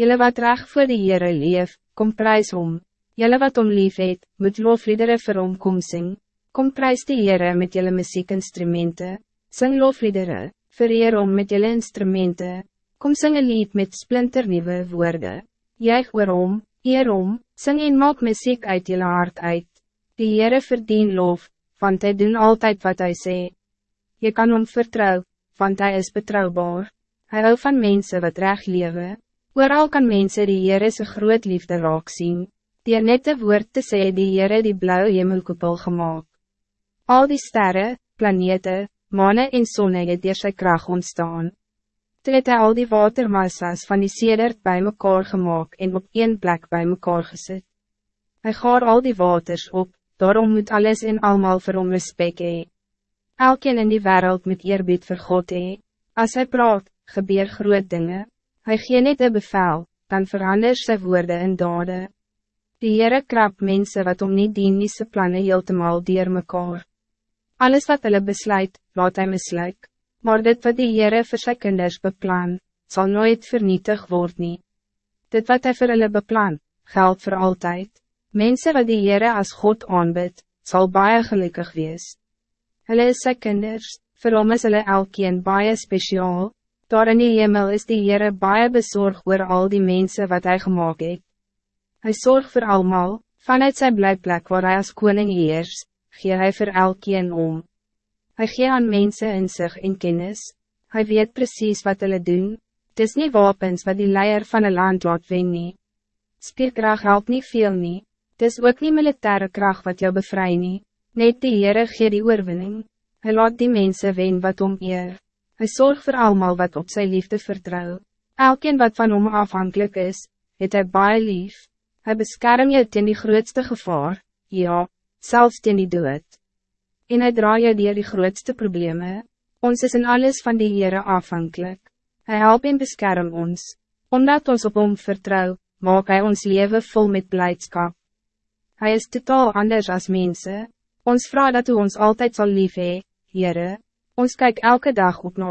Jelle wat reg voor die Heere leef, kom prijs om. Jelle wat om lief het, moet loofliedere vir hom kom sing. Kom prijs die Heere met jelle muziekinstrumenten. Sing loofliedere, vereer om met jelle instrumenten. Kom sing een lied met splinternieuwe woorden. Juig oor om, eer om, sing en maak muziek uit jelle hart uit. Die Heere verdien loof, want hij doen altijd wat hij sê. Je kan hem vertrouwen, want hij is betrouwbaar. Hij hou van mensen wat recht leven. Ooral kan mensen die Heere se groot liefde raak sien. Die nette woord te sê die Heere die blauwe hemelkoepel gemaakt. Al die sterren, planeten, mannen en sonne het door sy kracht ontstaan. Toe het hy al die watermassa's van die sedert bij mekaar gemaakt en op één plek bij mekaar gezet. Hij gaar al die waters op, daarom moet alles en almal vir hom respect hee. Elkeen in die wereld moet eerbied vir God hee. As hy praat, gebeur groot dingen. Hij gee net een bevel, dan verander sy woorden in dade. Die Heere krap mensen wat om nie dien nie sy planne heeltemaal dier mekaar. Alles wat hulle besluit, laat hy misluik. Maar dit wat die Heere vir sy kinders beplan, zal nooit vernietig worden. Dit wat hy vir hulle beplan, geldt voor altijd. Mensen wat die Heere as God aanbid, zal baie gelukkig wees. Hulle is sy kinders, vir hom is hulle elkeen baie speciaal, Daar in die hemel is die Heere baie bezorg oor al die mensen wat hij gemaakt het. Hij zorgt voor allemaal, vanuit zijn blijplek waar hij als koning heers, gee hij voor elkeen om. Hij gee aan mensen in zich in kennis, hij weet precies wat hulle doen, het is niet wapens wat die leier van een land laat wen nie. Spierkracht helpt niet veel nie, het is ook niet militaire kracht wat jou bevry nie, net die Heere gee die oorwinning, hij laat die mensen wen wat om eer. Hij zorgt voor allemaal wat op zijn liefde vertrouwt. Elkeen wat van hom afhankelijk is, het hij baie lief. Hij beschermt je ten die grootste gevaar, ja, zelfs ten die dood. En hij draait je die die grootste problemen. Ons is in alles van die Heere afhankelijk. Hij helpt en beschermt ons. Omdat ons op hom vertrouw, maak hij ons leven vol met blijdschap. Hij is totaal anders als mensen. Ons vraagt dat u ons altijd zal lief hee, Heere. Ons kyk elke dag op na